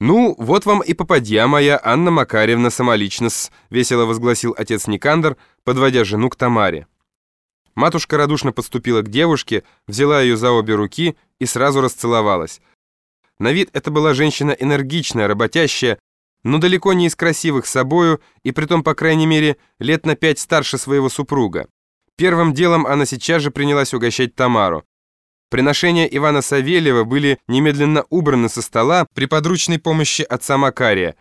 «Ну, вот вам и попадья моя, Анна Макаревна самолично-с», весело возгласил отец Никандр, подводя жену к Тамаре. Матушка радушно подступила к девушке, взяла ее за обе руки и сразу расцеловалась. На вид это была женщина энергичная, работящая, но далеко не из красивых собою, и притом, по крайней мере, лет на пять старше своего супруга. Первым делом она сейчас же принялась угощать Тамару. Приношения Ивана Савельева были немедленно убраны со стола при подручной помощи отца Макария,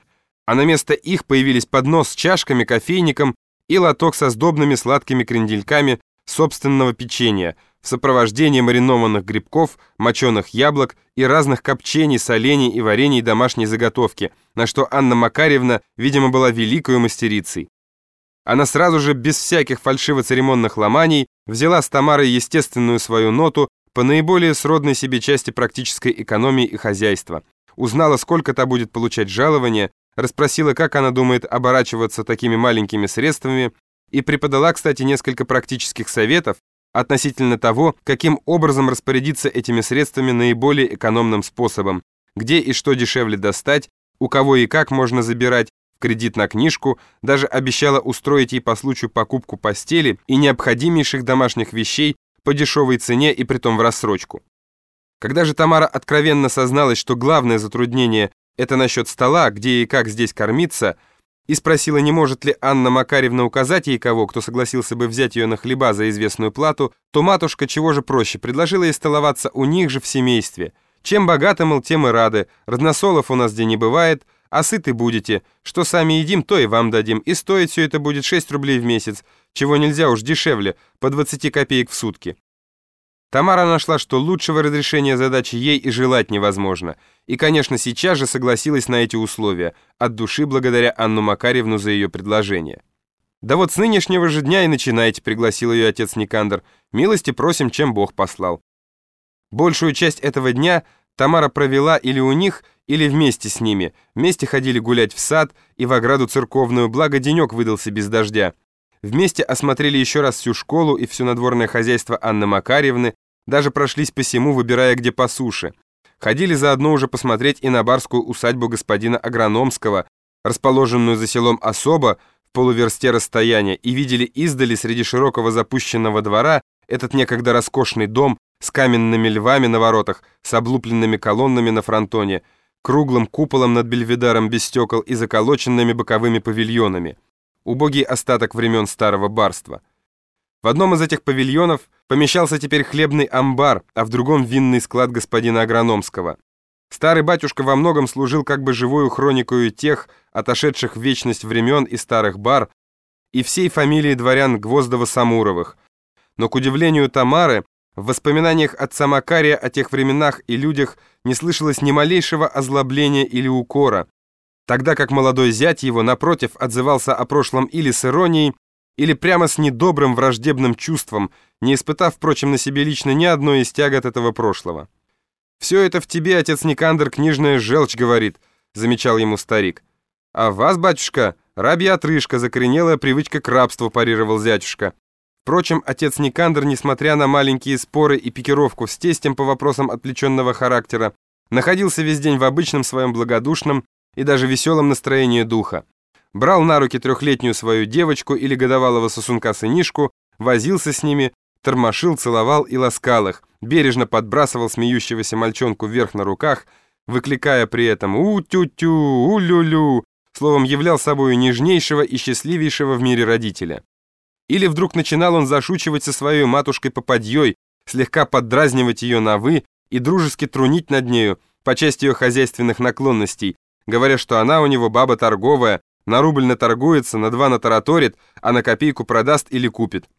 а на место их появились поднос с чашками, кофейником и лоток со сдобными сладкими крендельками собственного печенья в сопровождении маринованных грибков, моченых яблок и разных копчений, солений и варений домашней заготовки, на что Анна Макарьевна, видимо, была великою мастерицей. Она сразу же, без всяких фальшиво-церемонных ломаний, взяла с Тамарой естественную свою ноту по наиболее сродной себе части практической экономии и хозяйства. Узнала, сколько та будет получать жалование, расспросила, как она думает оборачиваться такими маленькими средствами, и преподала, кстати, несколько практических советов относительно того, каким образом распорядиться этими средствами наиболее экономным способом, где и что дешевле достать, у кого и как можно забирать, кредит на книжку, даже обещала устроить ей по случаю покупку постели и необходимейших домашних вещей по дешевой цене и притом в рассрочку. Когда же Тамара откровенно созналась, что главное затруднение – это насчет стола, где и как здесь кормиться, и спросила, не может ли Анна Макаревна указать ей кого, кто согласился бы взять ее на хлеба за известную плату, то матушка чего же проще, предложила ей столоваться у них же в семействе. Чем богаты, мол, тем и рады, разносолов у нас где не бывает, а сыты будете, что сами едим, то и вам дадим, и стоить все это будет 6 рублей в месяц, чего нельзя уж дешевле, по 20 копеек в сутки. Тамара нашла, что лучшего разрешения задачи ей и желать невозможно, и, конечно, сейчас же согласилась на эти условия, от души благодаря Анну Макаревну за ее предложение. «Да вот с нынешнего же дня и начинайте», — пригласил ее отец Никандр. «Милости просим, чем Бог послал». Большую часть этого дня Тамара провела или у них, или вместе с ними. Вместе ходили гулять в сад и в ограду церковную, благо денек выдался без дождя. Вместе осмотрели еще раз всю школу и все надворное хозяйство Анны Макарьевны, даже прошлись по всему, выбирая где по суше. Ходили заодно уже посмотреть и на барскую усадьбу господина Агрономского, расположенную за селом особо в полуверсте расстояния, и видели издали среди широкого запущенного двора этот некогда роскошный дом с каменными львами на воротах, с облупленными колоннами на фронтоне, круглым куполом над бельведаром без стекол и заколоченными боковыми павильонами убогий остаток времен старого барства. В одном из этих павильонов помещался теперь хлебный амбар, а в другом винный склад господина Агрономского. Старый батюшка во многом служил как бы живую хроникою тех, отошедших в вечность времен и старых бар, и всей фамилии дворян Гвоздово-Самуровых. Но, к удивлению Тамары, в воспоминаниях отца Макария о тех временах и людях не слышалось ни малейшего озлобления или укора, тогда как молодой зять его, напротив, отзывался о прошлом или с иронией, или прямо с недобрым враждебным чувством, не испытав, впрочем, на себе лично ни одной из тягот этого прошлого. «Все это в тебе, отец Никандр, книжная желчь говорит», — замечал ему старик. «А вас, батюшка, рабья отрыжка, закоренелая привычка к рабству», — парировал зятюшка. Впрочем, отец Никандр, несмотря на маленькие споры и пикировку с тестем по вопросам отвлеченного характера, находился весь день в обычном своем благодушном, и даже веселом настроении духа. Брал на руки трехлетнюю свою девочку или годовалого сосунка-сынишку, возился с ними, тормошил, целовал и ласкал их, бережно подбрасывал смеющегося мальчонку вверх на руках, выкликая при этом «у-тю-тю», «у-лю-лю», словом, являл собою нежнейшего и счастливейшего в мире родителя. Или вдруг начинал он зашучивать со своей матушкой-попадьей, слегка поддразнивать ее на «вы» и дружески трунить над нею по части ее хозяйственных наклонностей, говоря, что она у него баба торговая, на рубль наторгуется, на два натараторит, а на копейку продаст или купит.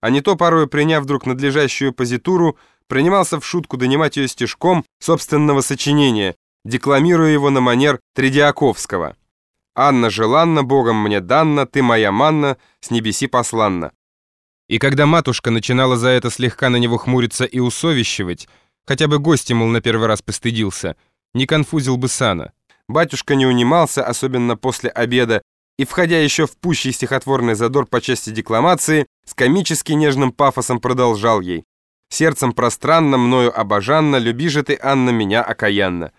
А не то, порою приняв вдруг надлежащую позитуру, принимался в шутку донимать ее стишком собственного сочинения, декламируя его на манер Тредиаковского. «Анна желанна, Богом мне данна, ты моя манна, с небеси посланна». И когда матушка начинала за это слегка на него хмуриться и усовещивать, хотя бы гости, мол, на первый раз постыдился, не конфузил бы сана. Батюшка не унимался, особенно после обеда, и, входя еще в пущий стихотворный задор по части декламации, с комически нежным пафосом продолжал ей. «Сердцем пространно, мною обожанно, люби же ты, Анна, меня окаянно».